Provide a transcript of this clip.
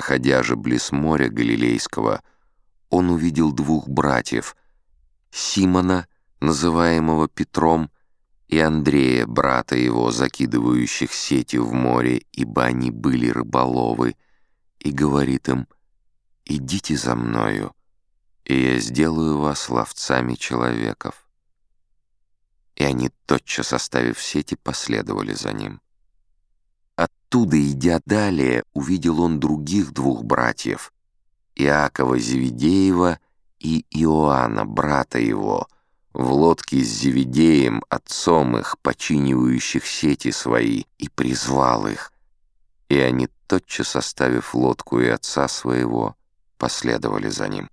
Проходя же близ моря Галилейского, он увидел двух братьев, Симона, называемого Петром, и Андрея, брата его, закидывающих сети в море, ибо они были рыболовы, и говорит им, «Идите за мною, и я сделаю вас ловцами человеков». И они, тотчас оставив сети, последовали за ним. Оттуда, идя далее, увидел он других двух братьев, Иакова Зеведеева и Иоанна, брата его, в лодке с Зеведеем, отцом их, починивающих сети свои, и призвал их. И они, тотчас оставив лодку и отца своего, последовали за ним.